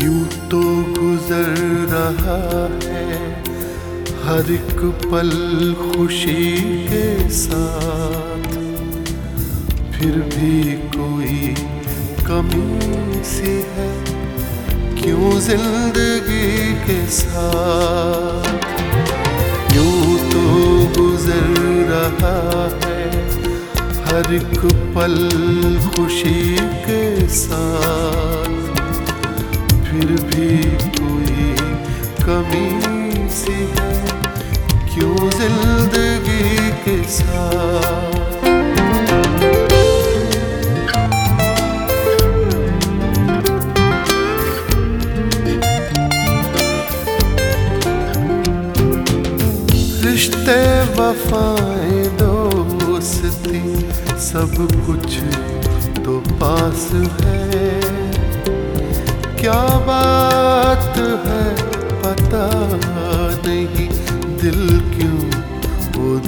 यूँ तो गुजर रहा है, हर एक पल खुशी के साथ। फिर भी कोई कमी सी है, क्यों ज़िंदगी के साथ? यूँ तो गुजर रहा है, हर एक पल खुशी के साथ। के साथ। रिश्ते, वफाएँ, दोस्ती, सब कुछ तो पास है। क्या बात है, पता नहीं, दिल क्यों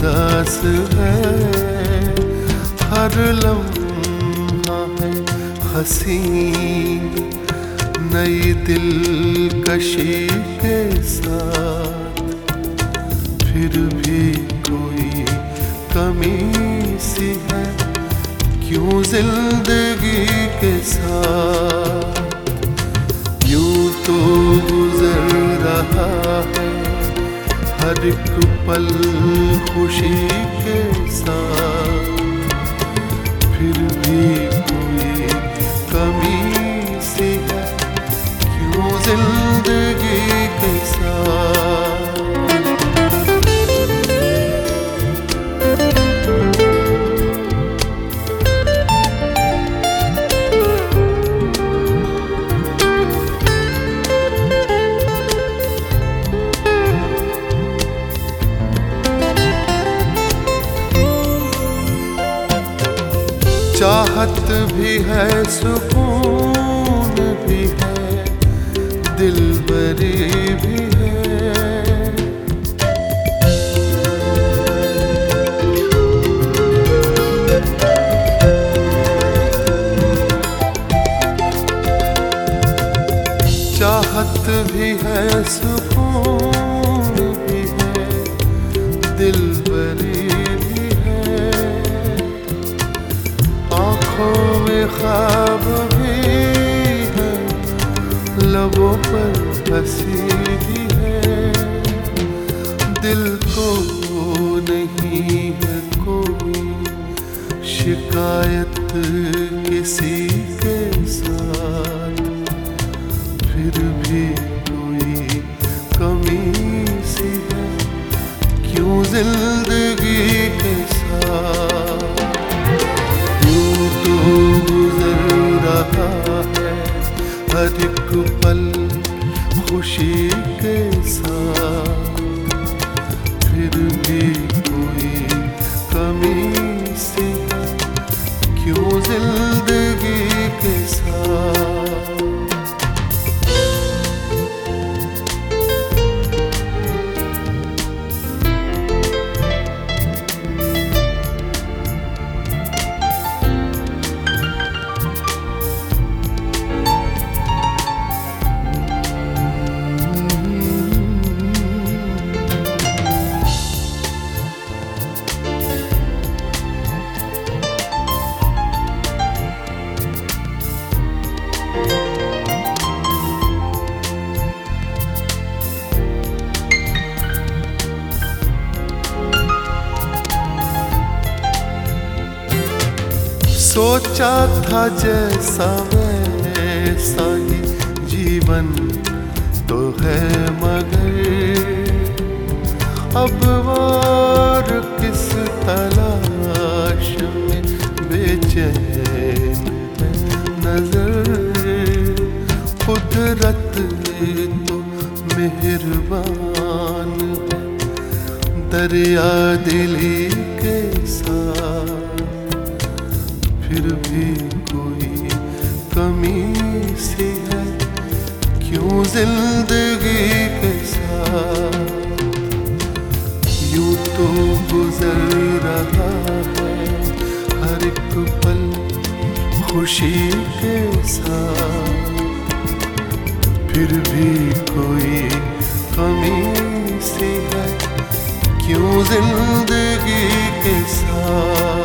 उदास है। हर लम्हा है हसीन नई दिल कशी के साथ फिर भी कोई कमी सी है। क्यों ज़िंदगी के साथ? यूँ तो हर एक पल खुशी के साथ फिर भी चाहत भी है, सुकून भी है, दिल बरी भी है। चाहत भी है, सुकून भी है, दिल बरी आँखों में ख्वाब भी है, लबों पर हँसी भी है। दिल को नहीं है कोई शिकायत किसी के साथ। फिर भी कोई कमी सी है, क्यों ज़िंदगी खुशी के साथ फिर भी कोई कमी सी क्यों ज़िंदगी सोचा था जैसा वैसा ही जीवन तो है मगर। अब और किस तलाश में बेचैन नज़र? कुदरत तो मेहरबान दरिया दिली के साथ फिर भी कोई कमी सी है? क्यों ज़िंदगी के साथ यूँ तो गुजर रहा है हर एक पल खुशी के साथ? फिर भी कोई कमी सी है? क्यों ज़िंदगी के साथ